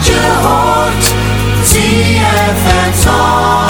Wat je hoort. Zandvoort.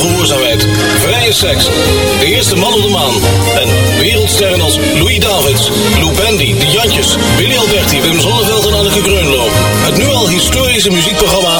de eerste man op de maan en wereldsterren als Louis Davids, Lou Bendy, De Jantjes, Willy Alberti, Wim Zonneveld en Anneke Greunlo. Het nu al historische muziekprogramma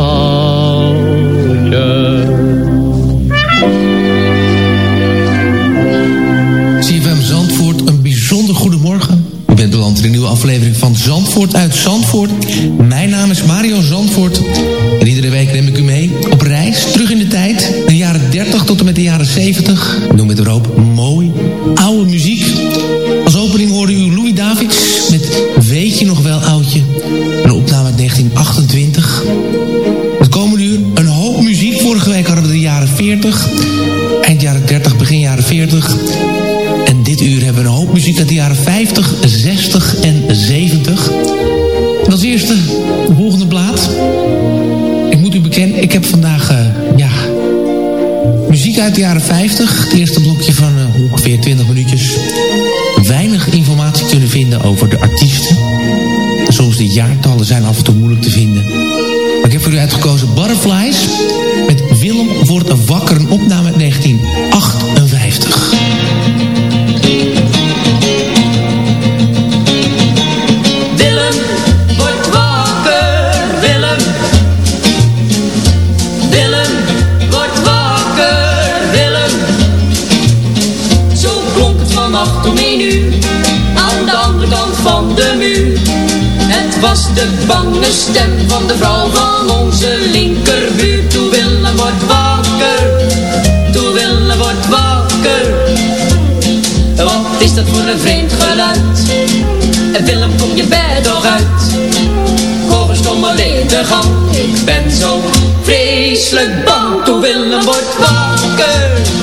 Aflevering van Zandvoort uit Zandvoort. Mijn naam is Mario Zandvoort. En iedere week neem ik u mee op reis, terug in de tijd. De jaren 30 tot en met de jaren 70. Ik noem het erop mooi, oude muziek. Als opening hoorde u ik heb vandaag, eh, ja, muziek uit de jaren 50. Het eerste blokje van eh, ongeveer 20 minuutjes. Weinig informatie kunnen vinden over de artiesten. En soms de jaartallen zijn af en toe moeilijk te vinden. Maar ik heb voor u uitgekozen Butterflies. Met Willem wordt wakker, een opname was de bange stem van de vrouw van onze linkerbuur. Toe Willem, word wakker, toe Willem, word wakker. Wat is dat voor een vreemd geluid? En Willem, kom je bed toch uit? Een stomme gang. Ik ben zo vreselijk bang. Toe Willem, wordt wakker.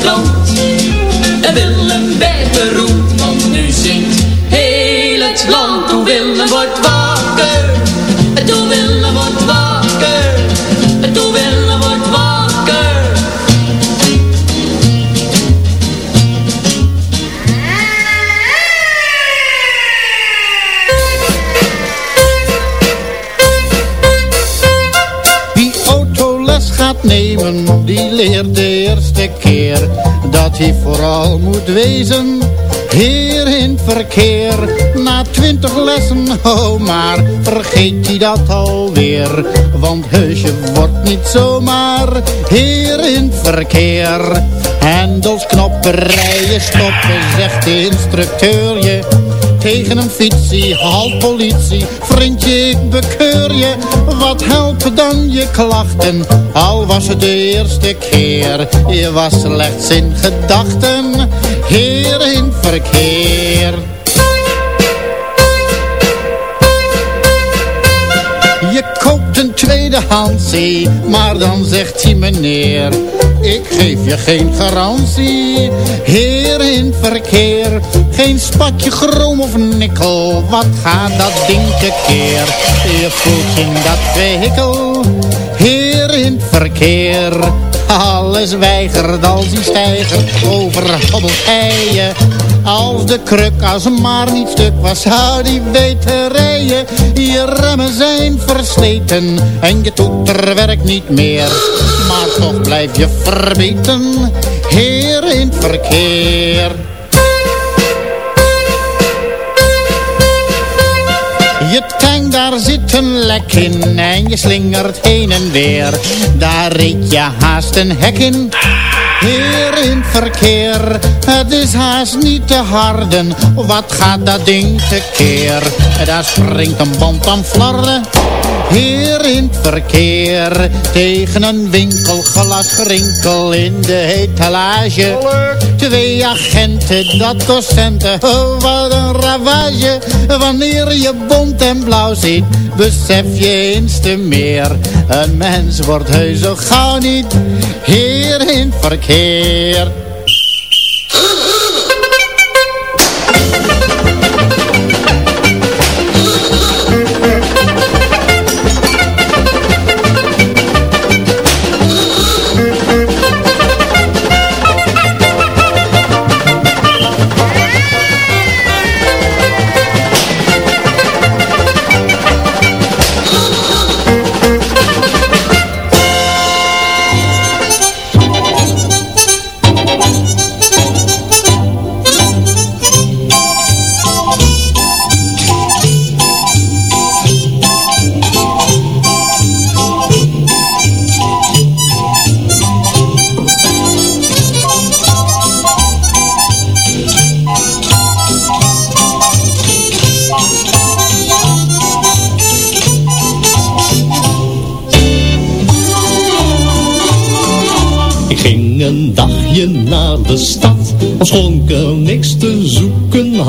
Stukken in de krant. En Willem werd beroemd, want nu zingt heel het land. Toen Willem wordt wakker, en toen Willem wordt wakker, en toen Willem wordt wakker. Wie autoles gaat nemen, die leert de eerste hij vooral moet wezen. Heer in verkeer, na twintig lessen, oh maar vergeet hij dat alweer. Want heusje wordt niet zomaar heer in verkeer. Hendels, knoppen, rijden, stoppen, zegt de instructeur je. Tegen een fietsie, halt politie, vriendje ik bekeur je. Wat helpen dan je klachten, al was het de eerste keer. Je was slechts in gedachten, heer in verkeer. Maar dan zegt hij meneer Ik geef je geen garantie, heer in verkeer Geen spatje chroom of nikkel, wat gaat dat ding tekeer Je voelt je in dat vehikel, heer in verkeer alles weigert als die stijger overhobbelt hij je. Als de kruk als maar niet stuk was, zou die weten rijden. Je remmen zijn versleten en je toeter werkt niet meer. Maar toch blijf je verbeten, heer in het verkeer. Daar zit een lek in en je slingert heen en weer. Daar reed je haast een hek in. Heer in verkeer, het is haast niet te harden. Wat gaat dat ding tekeer? Daar springt een band aan flarden. Heer in het verkeer, tegen een winkelglas gerinkel in de etalage. Twee agenten, dat kost centen, oh wat een ravage. Wanneer je bont en blauw ziet, besef je eens te meer. Een mens wordt heus zo gauw niet heer in het verkeer.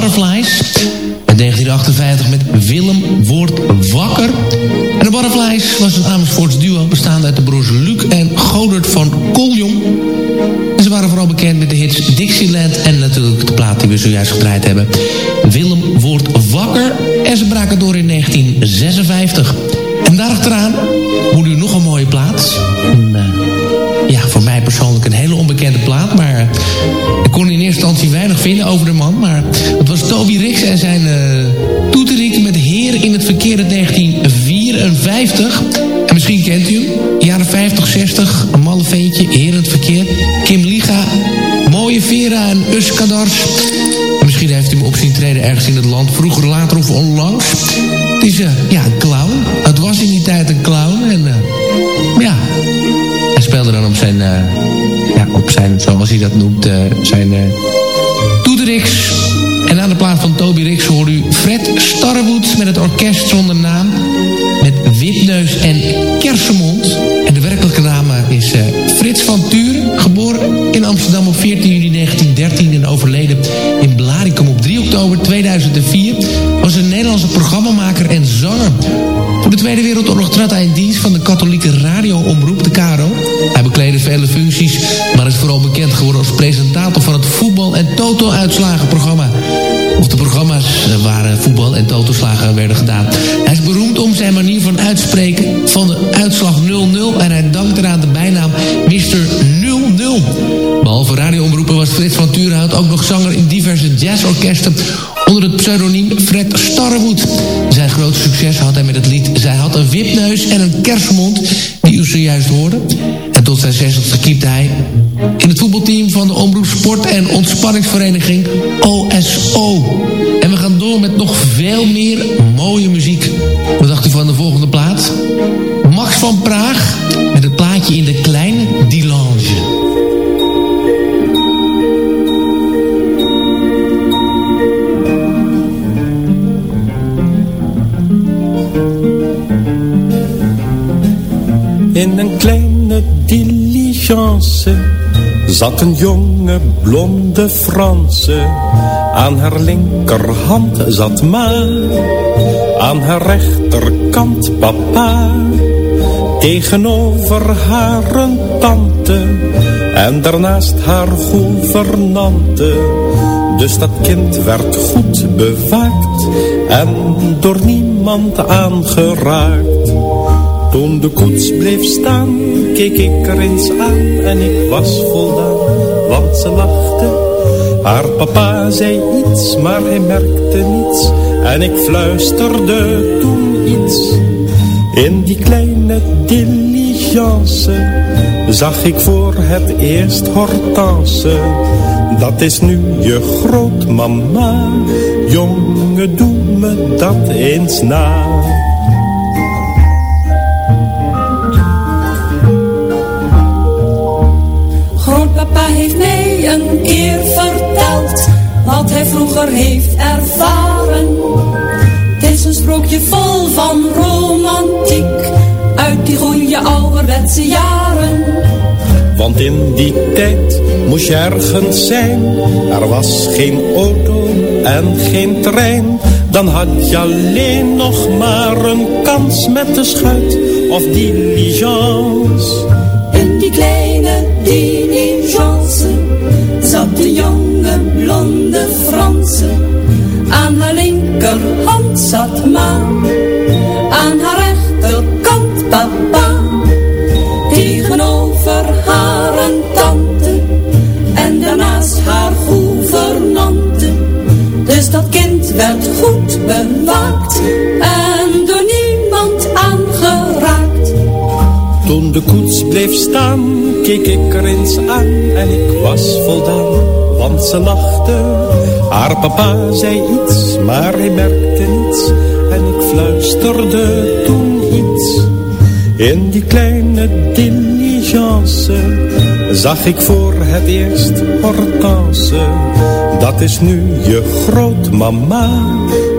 Butterflies. In 1958 met Willem wordt wakker. En de Butterflies was een Amersfoorts duo bestaande uit de broers Luc en Godert van Koljong. En ze waren vooral bekend met de hits Dixieland en natuurlijk de plaat die we zojuist gedraaid hebben. Willem wordt wakker en ze braken door in 1956. En daarachteraan hoorde u nog een mooie plaat. Ja, voor mij persoonlijk een hele onbekende plaat. Maar ik kon in eerste instantie weinig vinden over de man. 1954. En misschien kent u hem. Jaren 50, 60, een malle veentje, herend verkeer. Kim Liga, Mooie Vera en Uskadars. En misschien heeft u hem op zien treden ergens in het land. Vroeger, later of onlangs. Het is uh, ja, een clown. Het was in die tijd een clown. En uh, ja, hij speelde dan op zijn... Uh, ja, op zijn, zoals hij dat noemt, zijn toeterix. En aan de plaats van Toby Rix hoorde u Fred Starwood met het orkest zonder naam. Met Wipneus en Kersenmond. En de werkelijke naam is uh, Frits van Turen. Geboren in Amsterdam op 14 juni 1913 en overleden in Blaricum op 3 oktober 2004. Was een Nederlandse programmamaker en zanger. Voor de Tweede Wereldoorlog trad hij in dienst van de katholieke radioomroep, de KRO. Hij bekleedde vele functies, maar is vooral bekend geworden als presentator van het voetbal- en toto-uitslagenprogramma. En werden gedaan. Hij is beroemd om zijn manier van uitspreken van de uitslag 0-0... en hij dankt eraan de bijnaam Mr. 0-0. Behalve radioomroepen was Frits van Turenhout ook nog zanger in diverse jazzorkesten onder het pseudoniem Fred Starwood. Zijn grootste succes had hij met het lied Zij had een wipneus en een kersmond, die u zojuist hoorde. En tot zijn 60 keepte hij in het voetbalteam van de Omroep Sport en Ontspanningsvereniging een jonge blonde Franse. Aan haar linkerhand zat ma, aan haar rechterkant papa. Tegenover haar een tante en daarnaast haar gouvernante. Dus dat kind werd goed bewaakt en door niemand aangeraakt. Toen de koets bleef staan, keek ik er eens aan en ik was voldaan, want ze lachte. Haar papa zei iets, maar hij merkte niets en ik fluisterde toen iets. In die kleine diligence zag ik voor het eerst Hortense. Dat is nu je grootmama, jongen doe me dat eens na. Wat hij vroeger heeft ervaren. Het is een sprookje vol van romantiek uit die goede ouderwetse jaren. Want in die tijd moest je ergens zijn. Er was geen auto en geen trein. Dan had je alleen nog maar een kans met de schuit of diligence. In die kleine diligence zat de jonge Aan haar linkerhand zat ma, aan haar rechterkant papa. Tegenover haar een tante en daarnaast haar gouvernante. Dus dat kind werd goed bewaakt en keek ik er eens aan en ik was voldaan, want ze lachte. Haar papa zei iets, maar hij merkte niets en ik fluisterde toen iets. In die kleine diligence zag ik voor het eerst Hortense. Dat is nu je grootmama,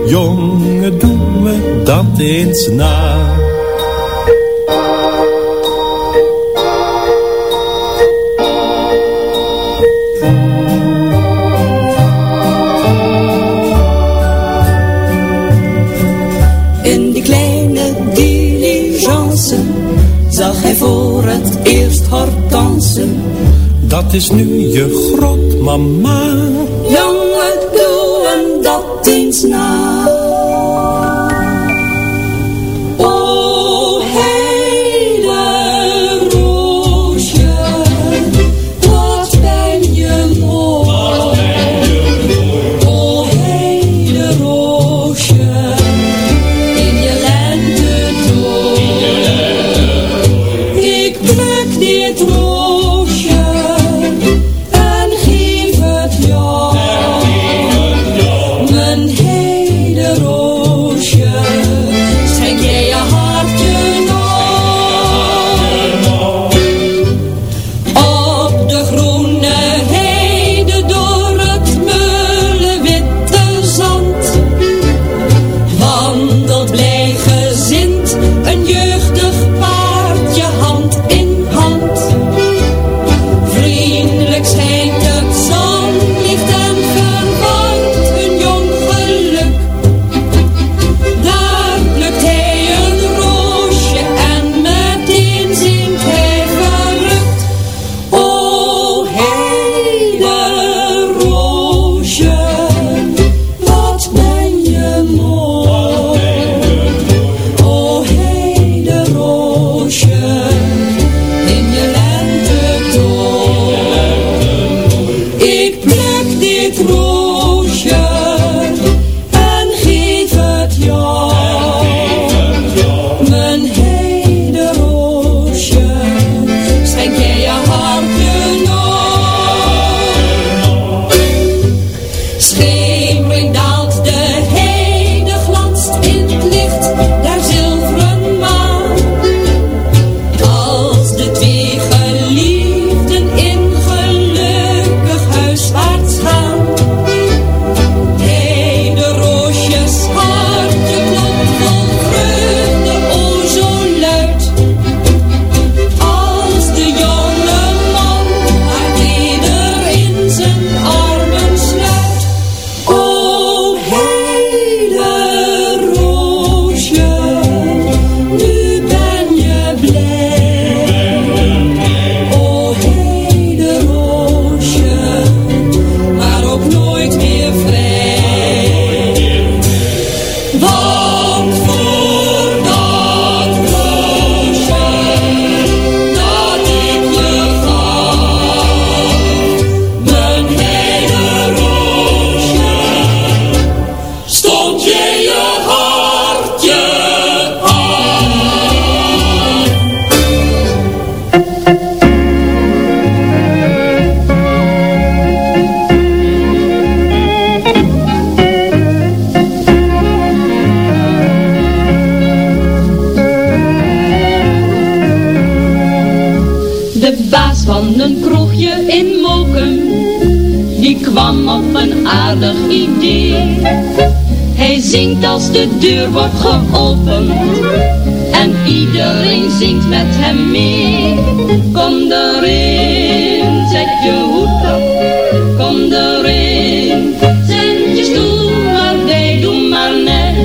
jongen doe me dat eens na. Eerst Hortense. Dat is nu je grootmama. Jongen, doe hem dat eens na. De deur wordt geopend en iedereen zingt met hem mee. Kom erin, zet je hoed op, kom erin, zet je stoel maar bij, doe maar net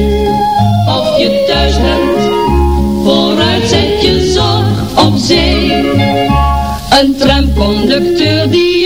of je thuis bent. Vooruit zet je zorg op zee. Een tramconducteur die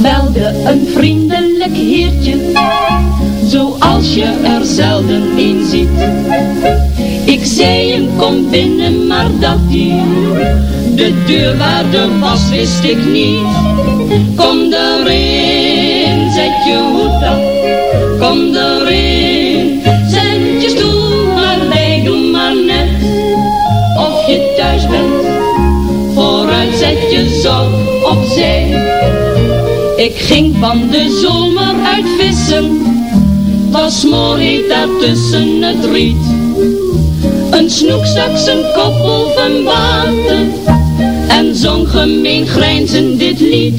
Belde een vriendelijk heertje, zoals je er zelden een ziet. Ik zei hem kom binnen, maar dat hij de deur waar de was wist ik niet. Kom erin, zet je Ik ging van de zomer uit vissen, was mooi daar tussen het riet. Een snoek stak zijn kop boven water en zong gemeen grijnzend dit lied.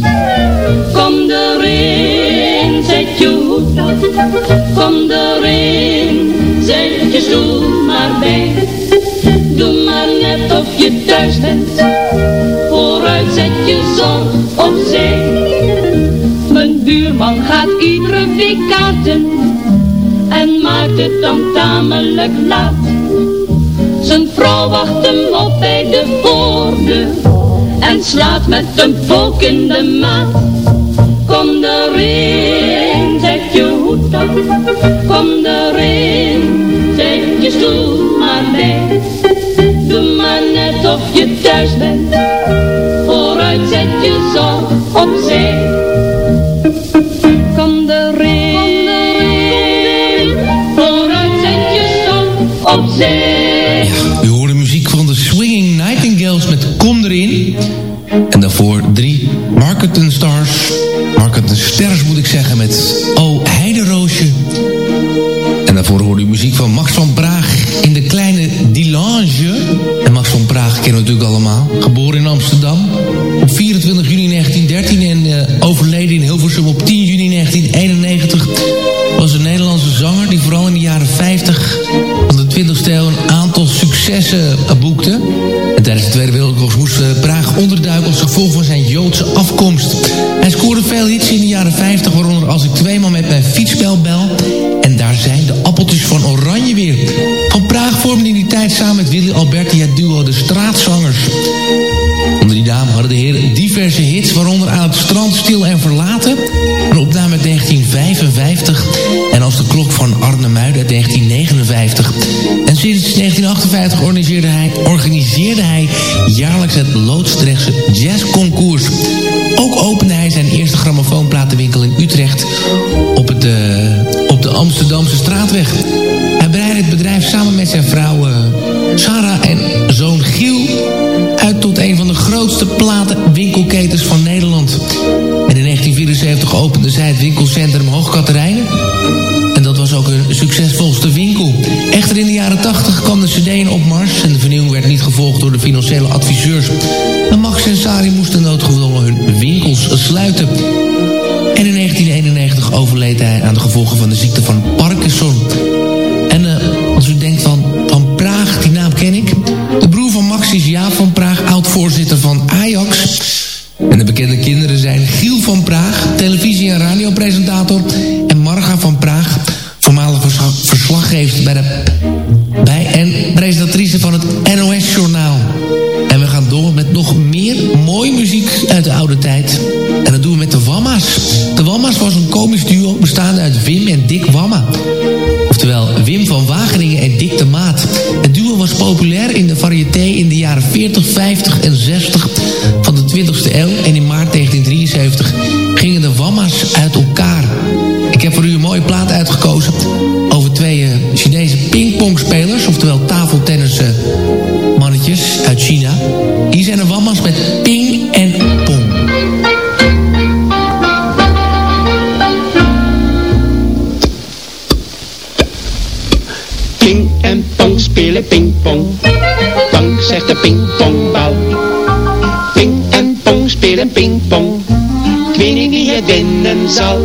Kom erin, zet je kom erin, zet je stoel maar bij. Doe maar net of je thuis bent, vooruit zet je zon op zee. Buurman gaat iedere week en maakt het dan tamelijk laat. Zijn vrouw wacht hem op bij de voordeur en slaat met een pook in de maat. Kom erin, zet je hoed op, kom erin, zet je stoel maar bij. Doe maar net of je thuis bent, vooruit zet je zon op Daarvoor drie Marketing Stars. Marketing Stars moet ik zeggen met O Heideroosje. En daarvoor hoorde u muziek van Max van Praag in de kleine Dilange. En Max van Praag kennen we natuurlijk allemaal. Geboren in Amsterdam op 24 juni 1913 en eh, overleden in Hilversum op 10 juni 1991. Was een Nederlandse zanger die vooral in de jaren 50 van de 20ste eeuw een aantal successen gevolg van zijn Joodse afkomst. Hij scoorde veel hits in de jaren 50, waaronder Als ik tweemaal met mijn fietsbel bel. En daar zijn de appeltjes van Oranje weer. Van Praag vormde in die tijd samen met Willy Alberti het duo De Straatzangers. Onder die naam hadden de heren diverse hits, waaronder Aan het strand stil en verlaten. Een opname uit 1955. 1958 organiseerde hij, organiseerde hij jaarlijks het Loodstrechtse Jazzconcours. Spelen pingpong. Pong zegt de pingpongbal. Ping en pong spelen pingpong. Ik weet niet wie het winnen zal.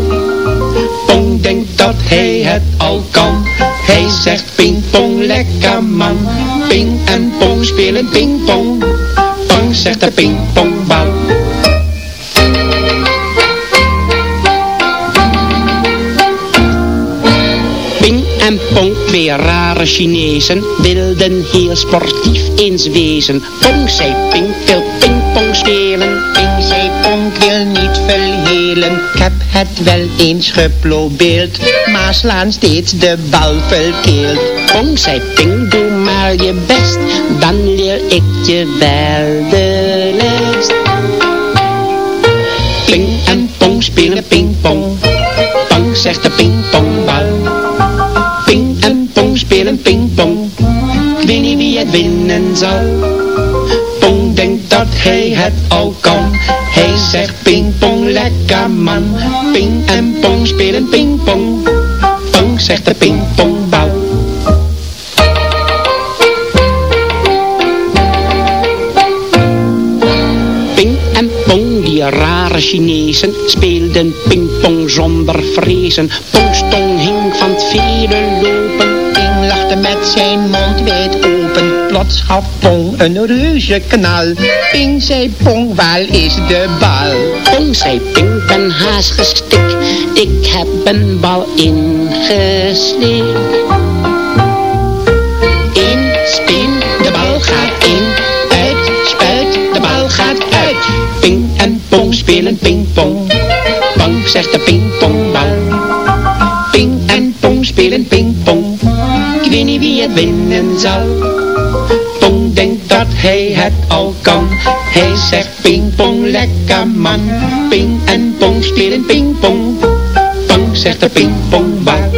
Pong denkt dat hij het al kan. Hij zegt pingpong lekker man. Ping en pong spelen pingpong. Pong zegt de pingpongbal. Twee rare Chinezen, wilden heel sportief eens wezen. Pong zei Ping, wil pingpong spelen. Ping zei Pong, wil niet verhelen. Ik heb het wel eens geprobeerd, maar slaan steeds de bal verkeerd. Pong zei Ping, doe maar je best, dan leer ik je wel de les. Ping en Pong spelen pingpong. Pong zegt de pingpongbal. Ping en Pong spelen pingpong. Ik weet niet wie het winnen zal. Pong denkt dat hij het al kan. Hij zegt pingpong lekker man. Ping en Pong spelen pingpong. Pong zegt de pingpongbal. Ping en Pong, die rare Chinezen, speelden pingpong zonder vrezen. Pong stong hing van het vele met zijn mond wijd open. Plots gaf Pong een reuze knal. Ping zei Pong, waar is de bal? Pong zei Ping, ben haast gestikt. Ik heb een bal ingeslikt. In, spin, de bal gaat in, uit, spuit, de bal gaat uit. Ping en pong spelen pingpong. Pong zegt de pingpongbal. Winnen zal. Denkt dat hij het al kan. Hij zegt pingpong lekker man. Ping en pong spelen pingpong. Pong zegt de pingpongbal.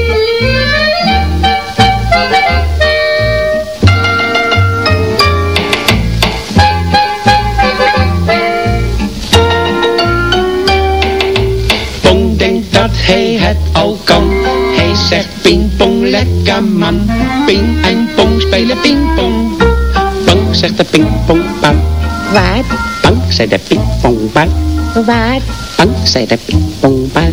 Pong denkt dat hij het al kan. Hij zegt pingpong lekker man. Ping en pong spelen pingpong. Pong zegt de pingpongbal. Waar? Pong zegt de pingpongbal. Waar? Pong zegt de pingpongbal.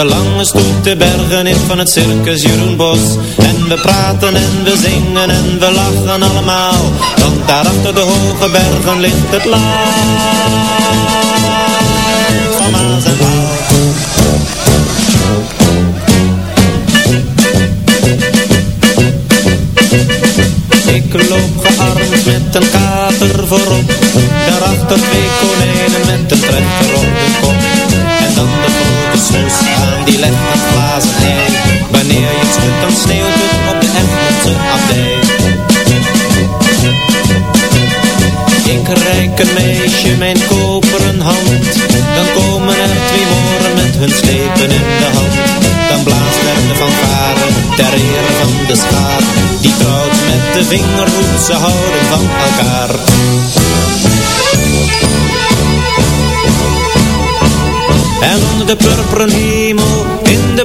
De lange stoet de bergen in van het circus Jeroenbos En we praten en we zingen en we lachen allemaal Want daar achter de hoge bergen ligt het land Van Maas en Ik loop gearmd met een kater voorop Daarachter twee een meisje mijn koperen hand. Dan komen er twee moren met hun slepen in de hand. Dan blaast er de fanfare ter ere van de schaar. Die trouwt met de vingerhoed, ze houden van elkaar. En onder de purperen hemel, in de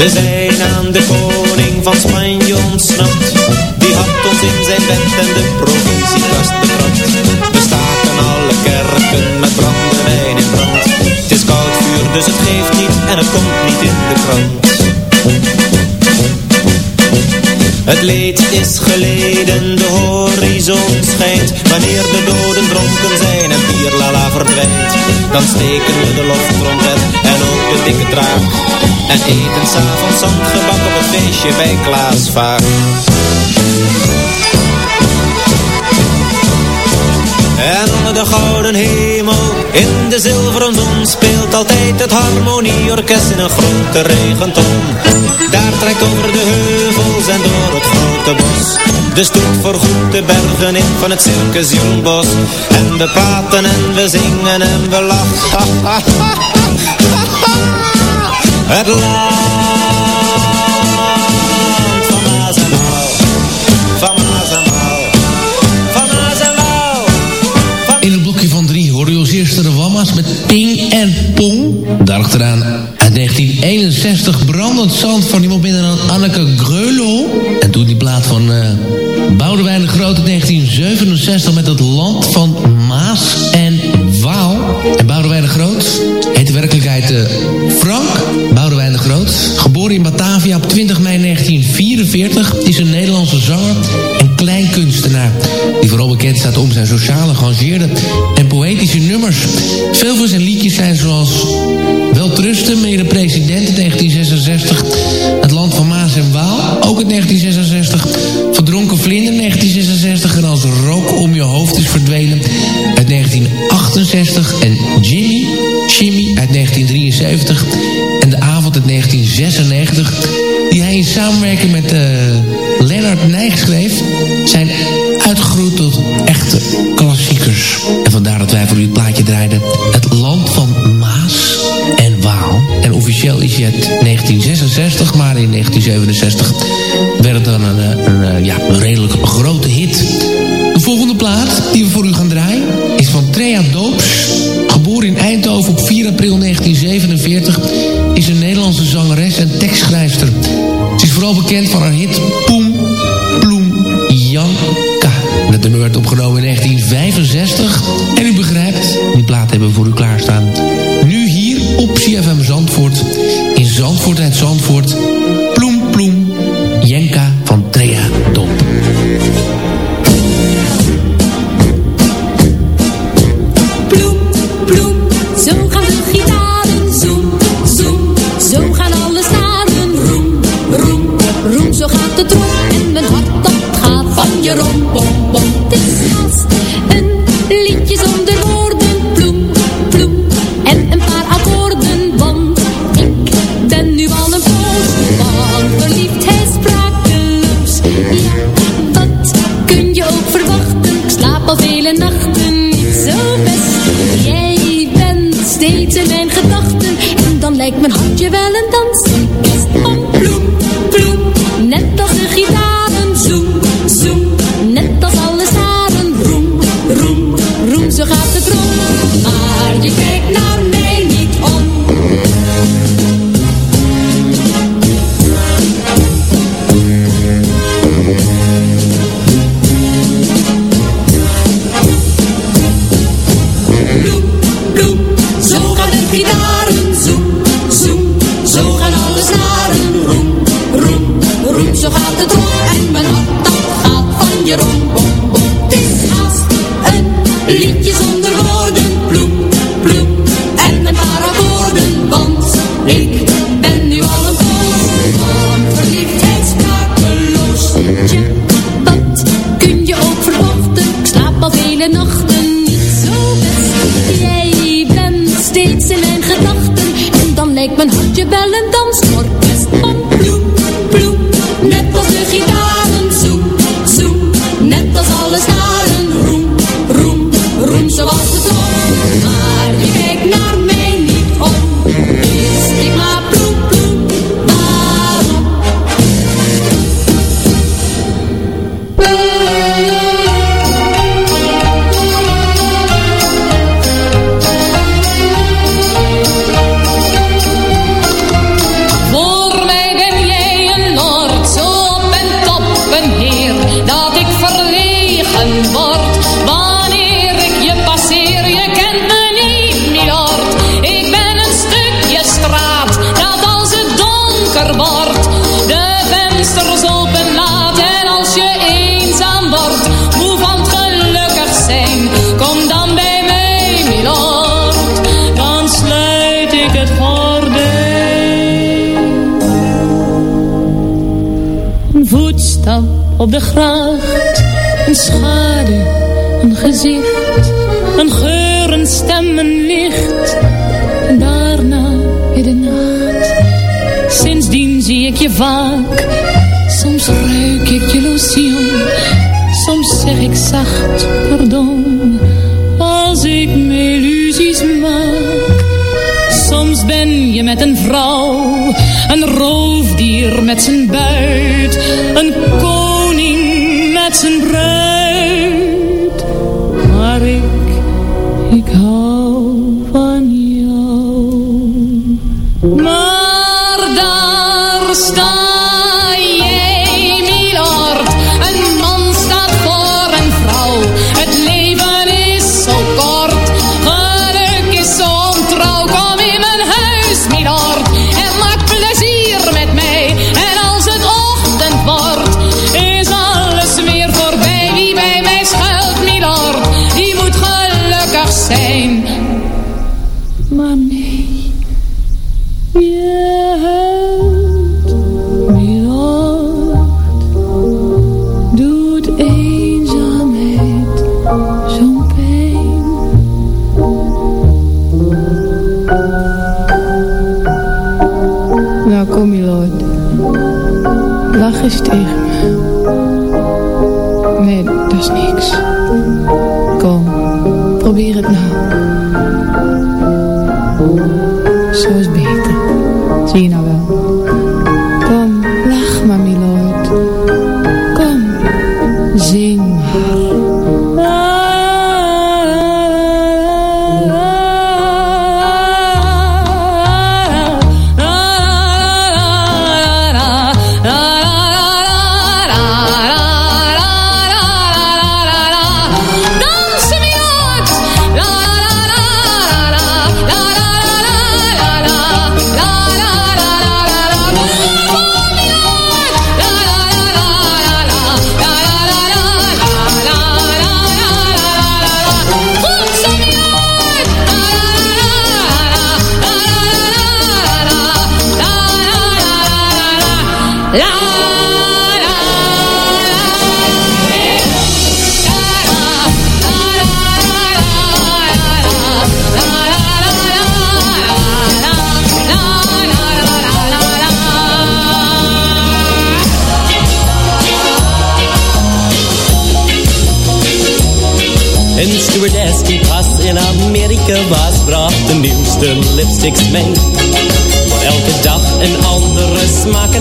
We zijn aan de koning van Spanje ontsnapt. Die had ons in zijn bed en de provinciekast betrapt. We staken alle kerken met brandewijn in brand. Het is koud vuur dus het geeft niet en het komt niet in de krant het leed is geleden, de horizon schijnt. Wanneer de doden dronken zijn en bierlala verdwijnt Dan steken we de loftrompet en ook de dikke draak. En eten s'avonds zandgebak op het feestje bij Klaas Vaak. En onder de gouden hemel, in de zilveren zon Altijd het harmonieorkest in een grote regenton. Daar trekt over de heuvels en door het grote bos De stoet voorgoed de bergen in van het circus Jeroenbos En we praten en we zingen en we lachen. Het land Pong. Daarachteraan uit 1961 brandend zand van iemand binnen dan Anneke Greulow. En toen die plaat van uh, Boudewijn de Groot in 1967 met het land van Maas en Waal. En Boudewijn de Groot heet de werkelijkheid uh, Frank Boudewijn de Groot. Geboren in Batavia op 20 mei 1944 is een Nederlandse zanger en kleinkunstenaar. Die vooral bekend staat om zijn sociale, geëngageerde en poëtische nummers. 1967 werd het dan een, een, een, ja, een redelijk grote hit. De volgende plaat die we voor u gaan draaien is van Trea Doops. Geboren in Eindhoven op 4 april 1947 is een Nederlandse zangeres en tekstschrijfster. Ze is vooral bekend van haar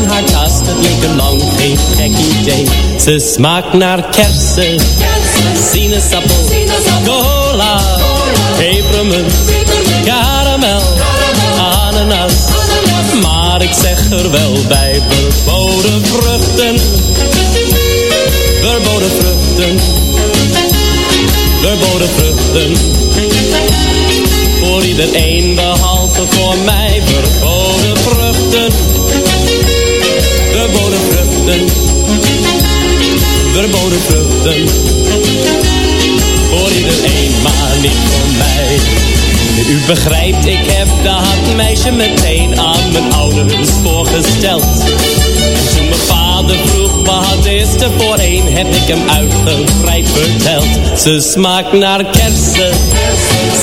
in haar tas, dat leek er lang geen gek idee. Ze smaakt naar kersen, sinaasappel, cola, pepermunt, karamel, ananas. Maar ik zeg er wel bij, verboden vruchten, verboden vruchten. Verboden vruchten. Voor iedereen behalve voor mij. Verboden. Verboden vruchten. Verboden vruchten. Voor iedereen, maar niet voor mij. U begrijpt, ik heb dat meisje meteen aan mijn ouders voorgesteld. En toen mijn vader vroeg wat is er voor een, heb ik hem uitgebreid verteld. Ze smaakt naar kersen,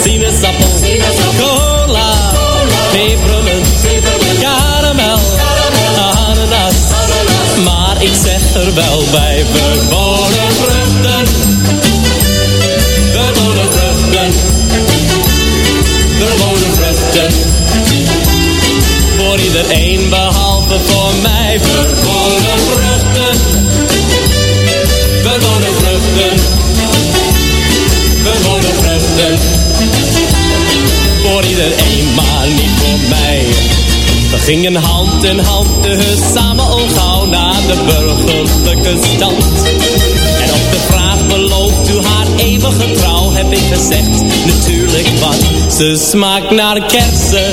sinaasappel, wel bij, verboden vruchten, verboden vruchten verboden vruchten. Voor iedereen behalve voor mij verboden vruchten. Verboden vruchten. Verboden vruchten. Voor iedereen, maar niet voor mij. We gingen hand in hand dus samen al gauw naar de burgerlijke stand. En op de vraag belooft u haar eeuwige trouw heb ik gezegd, natuurlijk wat. Ze smaakt naar kersen,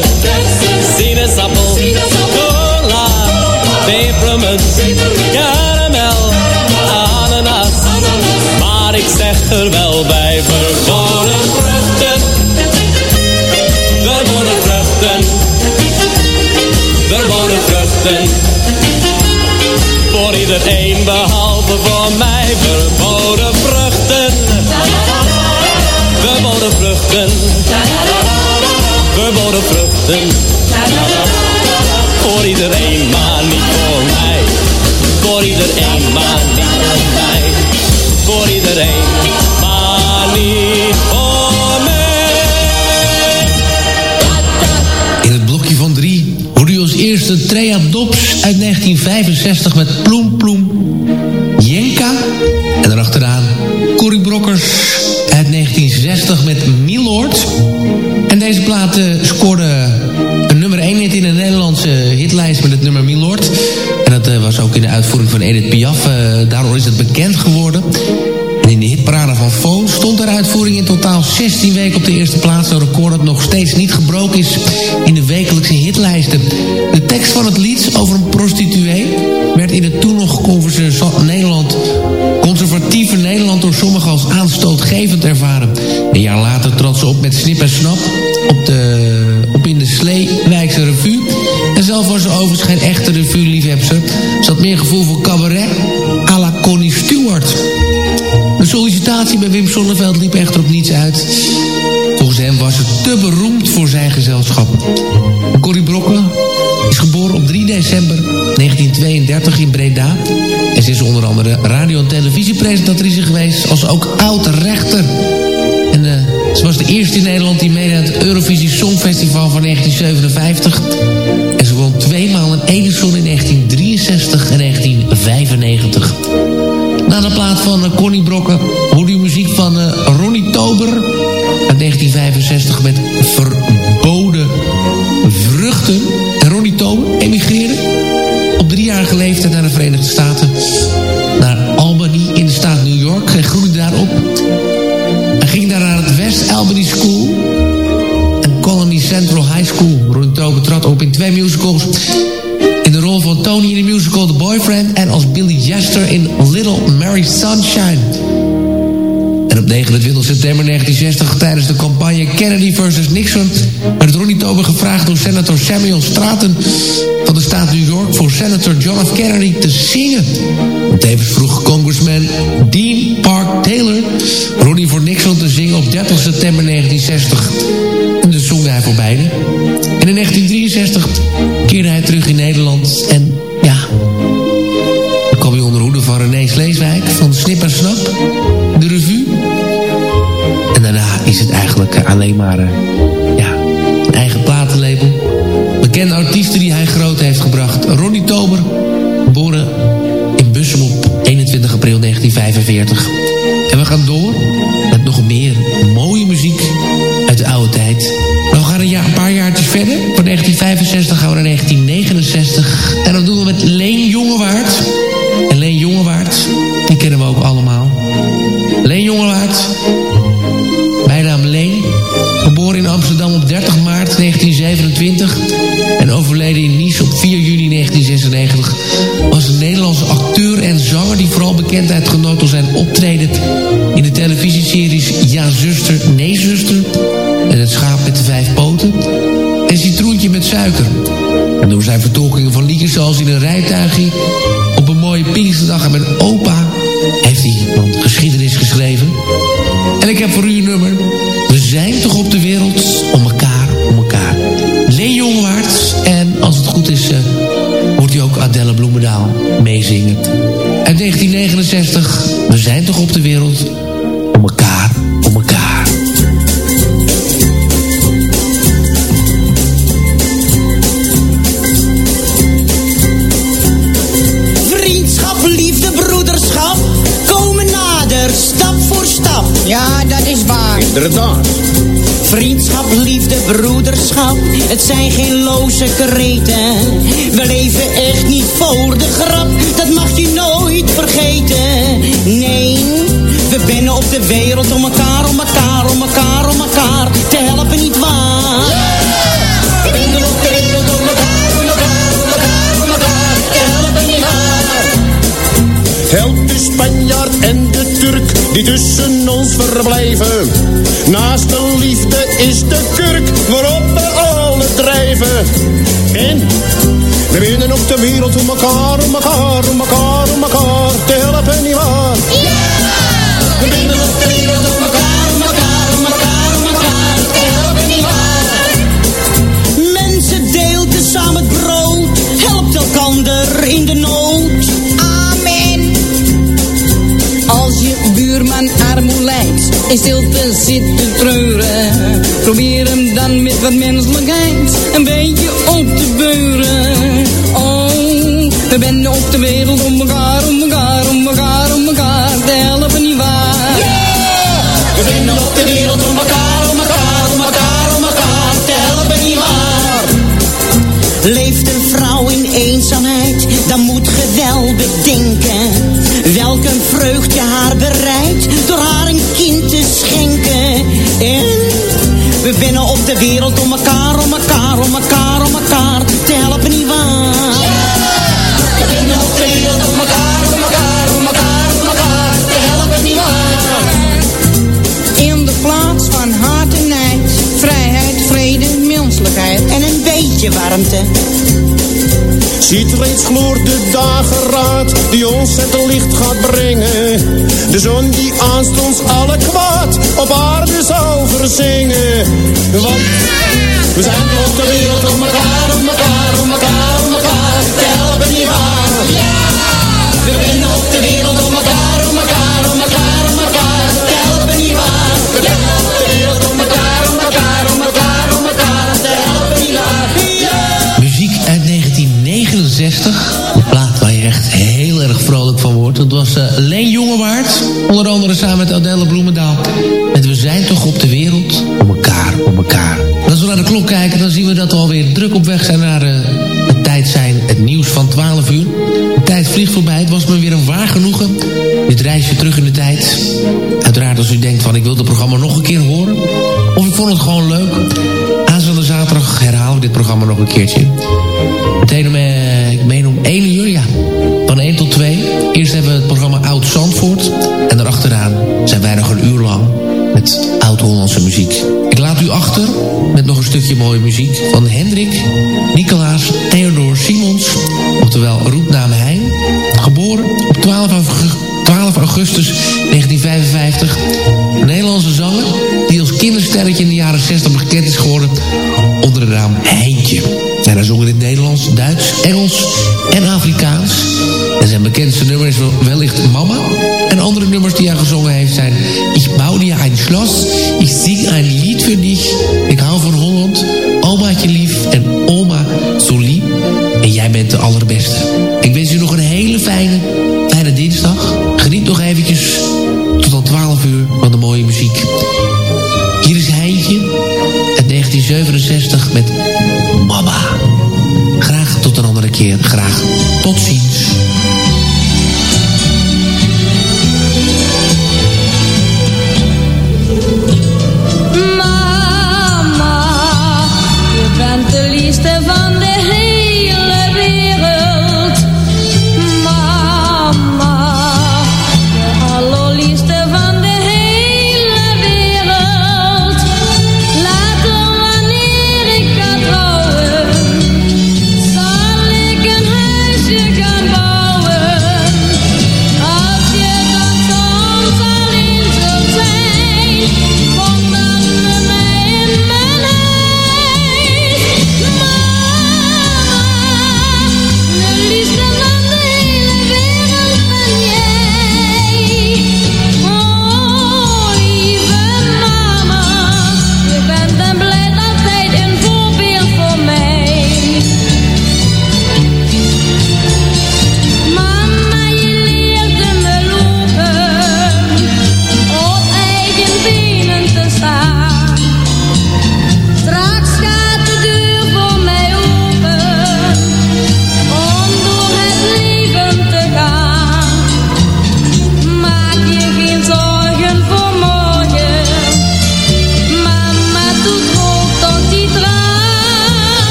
sinaasappel, cola, pepermunt, karamel, ananas. Maar ik zeg er wel bij, iedereen behalve voor mij verboden vruchten. Verboden vruchten. Verboden vruchten. Voor iedereen, maar niet voor mij. Voor iedereen, maar niet voor mij. Voor iedereen, maar niet voor mij. In het blokje van drie hoorde u als eerste Trea Dobbs uit 1965 met Ploem Corrie Brokkers uit 1960 met Milord. En deze plaat eh, scoorde een nummer 1 hit in de Nederlandse hitlijst met het nummer Milord. En dat eh, was ook in de uitvoering van Edith Piaf. eh, daardoor is het bekend geworden. En in de hitparade van Fo stond er uitvoering in totaal 16 weken op de eerste plaats. Een record dat nog steeds niet gebroken is 1963 en 1995. Na de plaat van Connie Brokken Sunshine. En op 29 september 1960, tijdens de campagne Kennedy versus Nixon... werd Ronnie Tober gevraagd door senator Samuel Straten van de staat New York... voor senator John F. Kennedy te zingen. En tevens vroeg congressman Dean Park Taylor... Ronnie voor Nixon te zingen op 30 september 1960. En dus zong hij voor beiden. En in 1963 keerde hij terug in Nederland. En eigenlijk En Het Schaap met de Vijf Poten... en Citroentje met Suiker. En door zijn vertolkingen van liedjes zoals in een rijtuigje... op een mooie Pinksterdag en met opa... heeft hij dan geschiedenis geschreven... En ik heb voor u een nummer. We zijn toch op de wereld om elkaar, om elkaar. Leen Jongewaard. En als het goed is, eh, hoort u ook Adelle Bloemendaal meezingen. Uit 1969. We zijn toch op de wereld het zijn geen loze kreten. We leven echt niet voor de grap, dat mag je nooit vergeten. Nee, we binnen op de wereld om elkaar, om elkaar, om elkaar, om elkaar te helpen, niet waar? Op de wereld om elkaar, om elkaar, om elkaar te helpen, niet waar? Help de Spanjaard en de Turk die tussen ons verblijven. En We winnen op de wereld om elkaar, om elkaar, om elkaar, om elkaar te helpen, nietwaar? We winnen op de wereld om elkaar, om elkaar, om elkaar, om elkaar te helpen, nietwaar? Mensen deelt samen het brood, helpt elkander in de nood. Amen. Als je buurman armoe lijdt, in stilte zit te treuren. Probeer wat menselijkheid een beetje op te beuren. Oh, we zijn op de wereld om elkaar, om we binnen op de wereld om elkaar, om elkaar, om elkaar, om elkaar te helpen, nietwaar? We binnen op de wereld om elkaar, om elkaar, om elkaar, om elkaar te helpen, nietwaar? In de plaats van haat en nijd, vrijheid, vrede, menselijkheid en een beetje warmte. Ziet reeds gloort de dageraad die ons het licht gaat brengen. De zon die aanstonds alle kwaad op aarde zal verzingen. Want we zijn op de wereld om elkaar, om elkaar, om elkaar, om elkaar? We winnen erg vrolijk van wordt. Dat was uh, Leen Jongewaard. Onder andere samen met Adelle Bloemendaal. En we zijn toch op de wereld om elkaar, om elkaar. Als we naar de klok kijken, dan zien we dat we alweer druk op weg zijn naar uh, het tijd zijn. Het nieuws van 12 uur. De tijd vliegt voorbij. Het was me weer een waar genoegen. Dit reisje terug in de tijd. Uiteraard als u denkt van ik wil het programma nog een keer horen. Of ik vond het gewoon leuk. Aanstaande zaterdag herhalen we dit programma nog een keertje. Meteen muziek. Ik laat u achter met nog een stukje mooie muziek van Hendrik, Nicolaas, Theodor Simons, oftewel roepnaam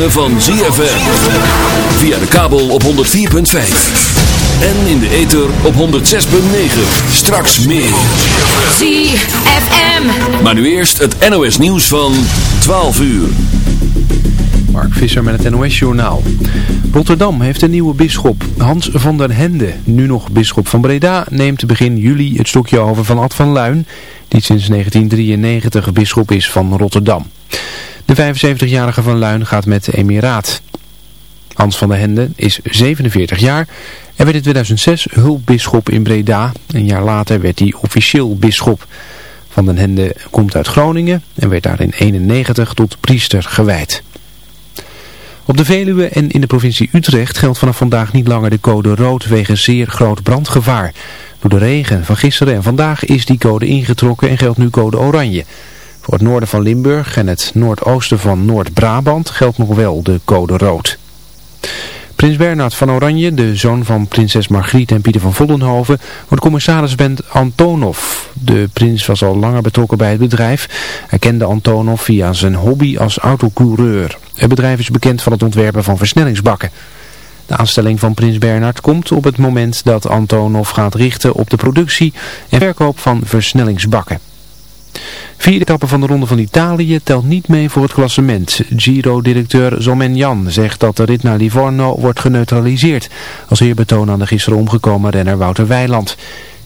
ritme van ZFM. Via de kabel op 104.5. En in de ether op 106.9. Straks meer. ZFM. Maar nu eerst het NOS nieuws van 12 uur. Mark Visser met het NOS-journaal. Rotterdam heeft een nieuwe bisschop. Hans van der Hende, nu nog bisschop van Breda, neemt begin juli het stokje over van Ad van Luin, die sinds 1993 bisschop is van Rotterdam. De 75-jarige van Luin gaat met de emiraat. Hans van der Hende is 47 jaar en werd in 2006 hulpbisschop in Breda. Een jaar later werd hij officieel bisschop. Van den Hende komt uit Groningen en werd daar in 91 tot priester gewijd. Op de Veluwe en in de provincie Utrecht geldt vanaf vandaag niet langer de code rood wegens zeer groot brandgevaar. Door de regen van gisteren en vandaag is die code ingetrokken en geldt nu code oranje. Voor het noorden van Limburg en het noordoosten van Noord-Brabant geldt nog wel de code rood. Prins Bernhard van Oranje, de zoon van prinses Margriet en Pieter van Vollenhoven, wordt commissarisband Antonov. De prins was al langer betrokken bij het bedrijf. Hij kende Antonov via zijn hobby als autocoureur. Het bedrijf is bekend van het ontwerpen van versnellingsbakken. De aanstelling van prins Bernhard komt op het moment dat Antonov gaat richten op de productie en verkoop van versnellingsbakken. Vierde etappe van de Ronde van Italië telt niet mee voor het klassement. Giro-directeur Zomenjan zegt dat de rit naar Livorno wordt geneutraliseerd. Als eerbetoon aan de gisteren omgekomen renner Wouter Weiland.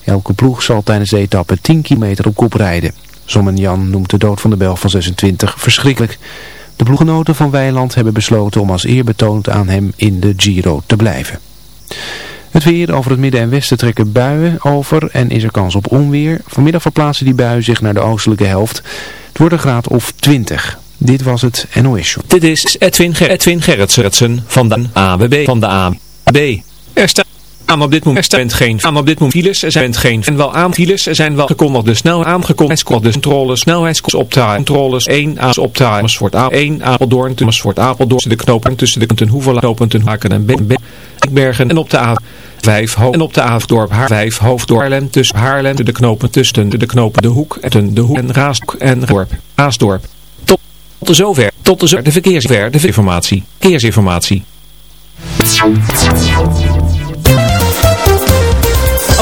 Elke ploeg zal tijdens de etappe 10 kilometer op kop rijden. Zomenjan noemt de dood van de Belg van 26 verschrikkelijk. De ploegenoten van Weiland hebben besloten om als eerbetoon aan hem in de Giro te blijven. Het weer over het midden en westen trekken buien over en is er kans op onweer. Vanmiddag verplaatsen die buien zich naar de oostelijke helft. Het wordt een graad of 20. Dit was het NOS Show. Dit is Edwin, Ger Edwin Gerritsen van de AWB. Van de AWB. Er staat aan op dit moment er geen aan op dit moment files er zijn geen en wel aan files er zijn wel gekondigde snel aangekondigde controles snelheidscontroles 1 aan op Amersfoort A 1 Apeldoorn tussen Amersfoort Apeldoorn de knopen tussen de knopen Hoeveel knooppunten Haken en Bergen en op de A 5 hoofd en op de Aafdorp Haar 5 hoofddorp Haarlem tussen Haarlem de knopen tussen de knopen de Hoek en de Hoek en Raasdorp en Dorp Aasdorp tot de zover tot de zover de verkeersver de informatie verkeersinformatie